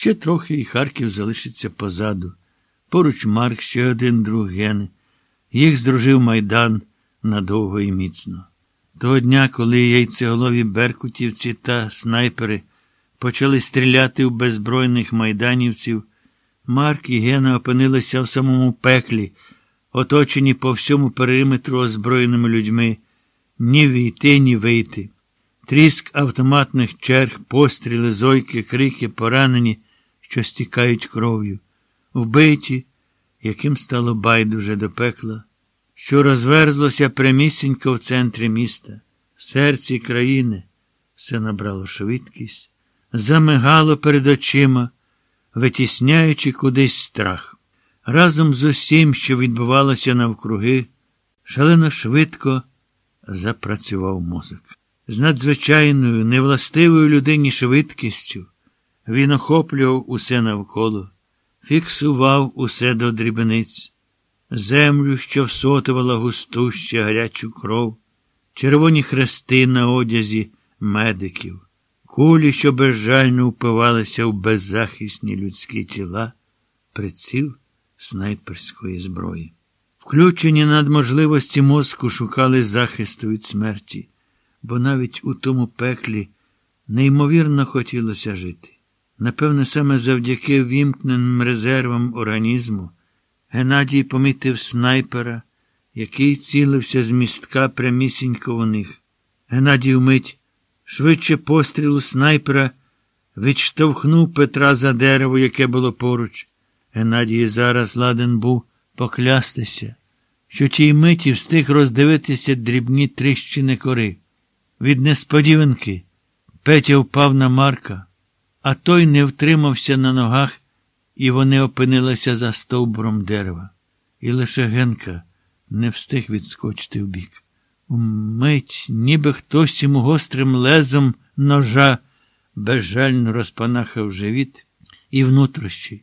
Ще трохи і Харків залишиться позаду. Поруч Марк, ще один друг Ген. Їх здружив майдан надовго і міцно. Того дня, коли яйцеголові беркутівці та снайпери почали стріляти в беззбройних майданівців, Марк і Гена опинилися в самому пеклі, оточені по всьому периметру озброєними людьми, ні війти, ні вийти. Тріск автоматних черг, постріли, зойки, крики, поранені, що стікають кров'ю, вбиті, яким стало байдуже до пекла, що розверзлося прямісінько в центрі міста, в серці країни, все набрало швидкість, замигало перед очима, витісняючи кудись страх. Разом з усім, що відбувалося навкруги, шалено швидко запрацював мозок. З надзвичайною, невластивою людині швидкістю він охоплював усе навколо, фіксував усе до дрібниць, землю, що всотувала густу ще гарячу кров, червоні хрести на одязі медиків, кулі, що безжально впивалися в беззахисні людські тіла, приціл снайперської зброї. Включені надможливості мозку шукали захисту від смерті, бо навіть у тому пеклі неймовірно хотілося жити. Напевне, саме завдяки вімкненим резервам організму Геннадій помітив снайпера, який цілився з містка прямісінько у них. Геннадій вмить, швидше пострілу снайпера, відштовхнув Петра за дерево, яке було поруч. Геннадій зараз ладен був поклястися, що тій миті встиг роздивитися дрібні тріщини кори. Від несподіванки Петя впав на Марка, а той не втримався на ногах, і вони опинилися за стовбуром дерева. І лише Генка не встиг відскочити вбік. Умить, ніби хтось йому гострим лезом ножа безжально розпанахав живіт і внутрішні.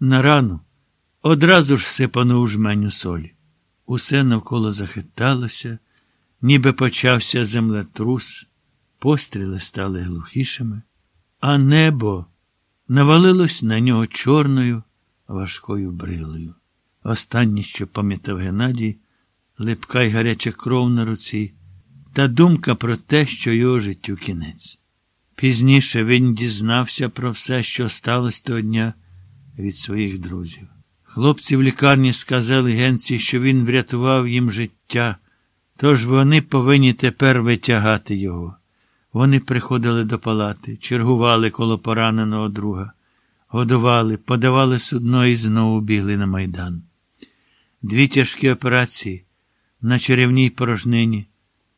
На рану одразу ж сипанув жменю солі. Усе навколо захиталося, ніби почався землетрус, постріли стали глухішими, а небо навалилось на нього чорною важкою брилою. Останнє, що пам'ятав Геннадій, липка й гаряча кров на руці, та думка про те, що його життю кінець. Пізніше він дізнався про все, що сталося того дня від своїх друзів. Хлопці в лікарні сказали Генці, що він врятував їм життя, тож вони повинні тепер витягати його. Вони приходили до палати, чергували коло пораненого друга, годували, подавали судно і знову бігли на майдан. Дві тяжкі операції на черевній порожнині,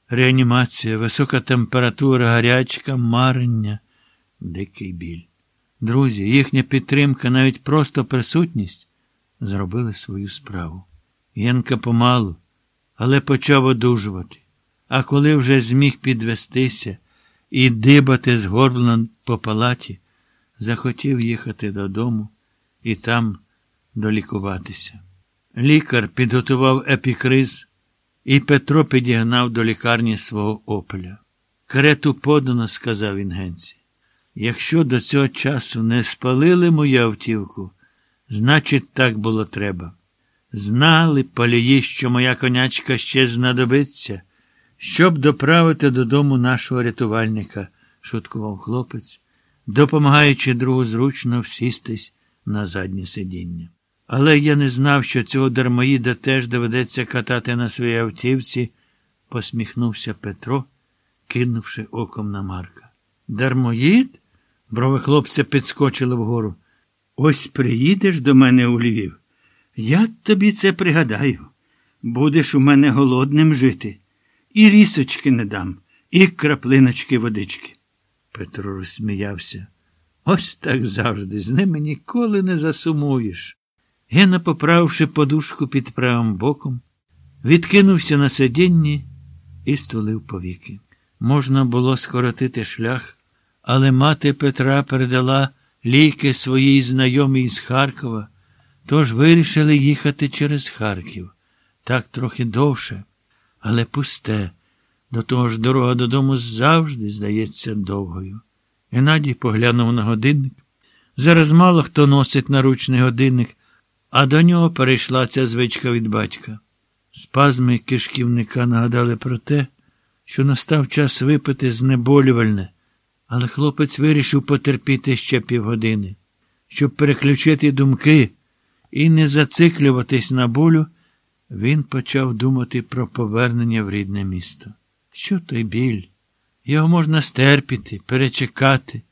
реанімація, висока температура, гарячка, марення, дикий біль. Друзі, їхня підтримка, навіть просто присутність, зробили свою справу. Янка помалу, але почав одужувати. А коли вже зміг підвестися і дибати згорблено по палаті, захотів їхати додому і там долікуватися. Лікар підготував епікриз, і Петро підігнав до лікарні свого опеля. Карету подано, сказав він Генці. Якщо до цього часу не спалили мою автівку, значить, так було треба. Знали палії, що моя конячка ще знадобиться, щоб доправити додому нашого рятувальника, шуткував хлопець, допомагаючи другу зручно всістись на заднє сидіння. Але я не знав, що цього дармоїда теж доведеться катати на своїй автівці, посміхнувся Петро, кинувши оком на Марка. Дармоїд? Брови хлопця підскочили вгору. Ось приїдеш до мене у Львів. Я тобі це пригадаю. Будеш у мене голодним жити. І рісочки не дам, і краплиночки водички. Петро розсміявся. Ось так завжди, з ними ніколи не засумуєш. Гена, поправивши подушку під правим боком, відкинувся на сидінні і стулив повіки. Можна було скоротити шлях, але мати Петра передала ліки своїй знайомій з Харкова, тож вирішили їхати через Харків. Так трохи довше, але пусте. До того ж дорога додому завжди здається довгою. Геннадій поглянув на годинник. Зараз мало хто носить наручний годинник, а до нього перейшла ця звичка від батька. Спазми кишківника нагадали про те, що настав час випити знеболювальне, але хлопець вирішив потерпіти ще півгодини, щоб переключити думки і не зациклюватись на болю, він почав думати про повернення в рідне місто. Що той біль? Його можна стерпіти, перечекати,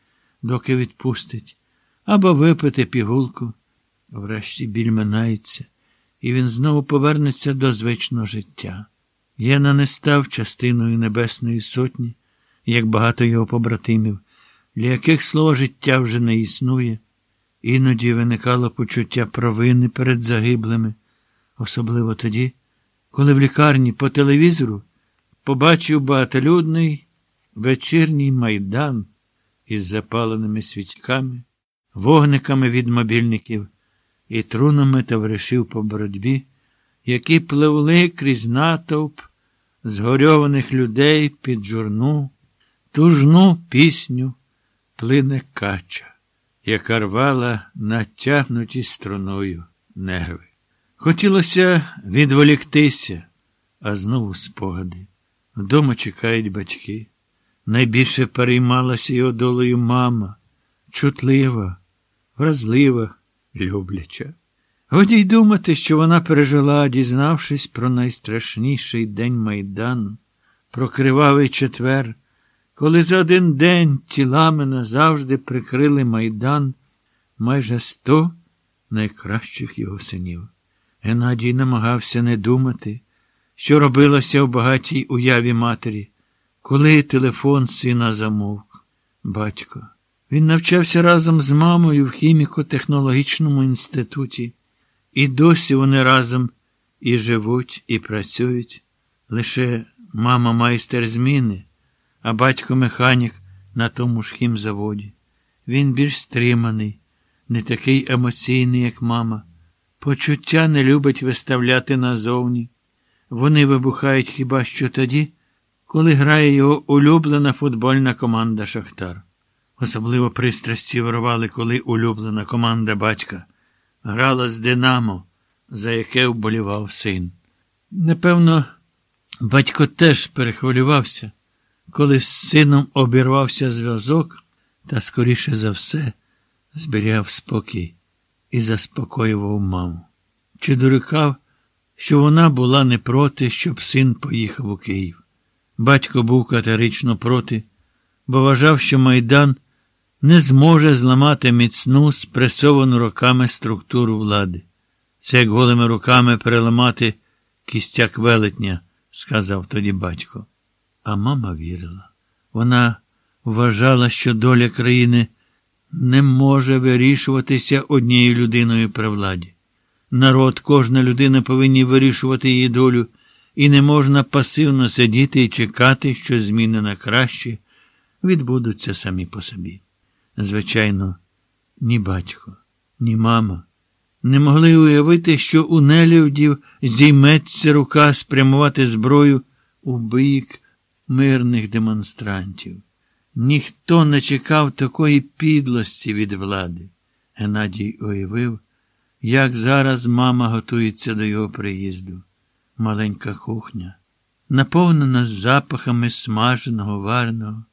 доки відпустить, або випити пігулку. Врешті біль минається, і він знову повернеться до звичного життя. Єна не став частиною Небесної Сотні, як багато його побратимів, для яких слово життя вже не існує. Іноді виникало почуття провини перед загиблими, особливо тоді, коли в лікарні по телевізору побачив багатолюдний вечірній майдан із запаленими свічками, вогниками від мобільників і трунами товаришів по боротьбі, які пливли крізь натовп згорьованих людей під журну, тужну пісню плине кача, яка рвала натягнуті струною нерви. Хотілося відволіктися, а знову спогади. Вдома чекають батьки. Найбільше переймалася його долею мама, чутлива, вразлива, любляча. Годі й думати, що вона пережила, дізнавшись про найстрашніший день Майдану, про кривавий четвер, коли за один день тілами назавжди прикрили майдан майже сто найкращих його синів. Геннадій намагався не думати, що робилося в багатій уяві матері, коли телефон сина замовк. Батько. Він навчався разом з мамою в хіміко-технологічному інституті, і досі вони разом і живуть, і працюють. Лише мама майстер зміни, а батько механік на тому ж хімзаводі. Він більш стриманий, не такий емоційний, як мама. Почуття не любить виставляти назовні. Вони вибухають хіба що тоді, коли грає його улюблена футбольна команда Шахтар. Особливо пристрасті вирували, коли улюблена команда батька грала з Динамо, за яке вболівав син. Напевно, батько теж перехвилювався, коли з сином обірвався зв'язок, та, скоріше за все, зберігав спокій і заспокоював маму. Чи дорікав, що вона була не проти, щоб син поїхав у Київ. Батько був категорично проти, бо вважав, що Майдан не зможе зламати міцну, спресовану роками структуру влади. Це як голими руками переламати кістяк велетня, сказав тоді батько. А мама вірила. Вона вважала, що доля країни не може вирішуватися однією людиною при владі. Народ, кожна людина повинні вирішувати її долю, і не можна пасивно сидіти і чекати, що зміни на краще відбудуться самі по собі. Звичайно, ні батько, ні мама не могли уявити, що у нелюдів зійметься рука спрямувати зброю у бік мирних демонстрантів. Ніхто не чекав такої підлості від влади. Геннадій уявив, як зараз мама готується до його приїзду. Маленька кухня, наповнена запахами смаженого, варного,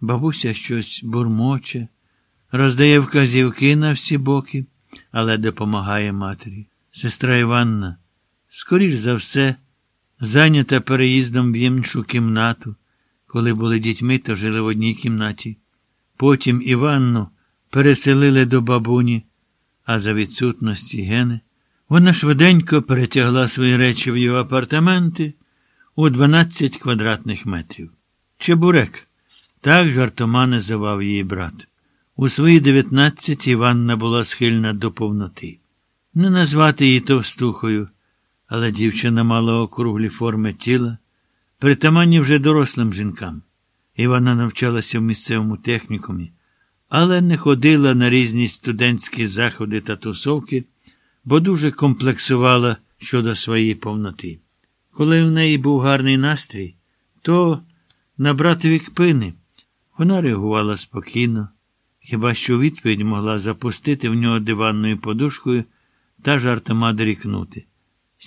бабуся щось бурмоче, роздає вказівки на всі боки, але допомагає матері. Сестра Іванна, скоріш за все, зайнята переїздом в іншу кімнату. Коли були дітьми, то жили в одній кімнаті. Потім Іванну переселили до бабуні, а за відсутності гени вона швиденько перетягла свої речі в його апартаменти у 12 квадратних метрів. Чебурек, так жартома називав її брат. У свої 19 Іванна була схильна до повноти. Не назвати її товстухою, але дівчина мала округлі форми тіла притаманні вже дорослим жінкам. Івана навчалася в місцевому технікумі, але не ходила на різні студентські заходи та тусовки, бо дуже комплексувала щодо своєї повноти. Коли в неї був гарний настрій, то на братові кпини вона реагувала спокійно, Хіба що відповідь могла запустити в нього диванною подушкою та жартома дорікнути.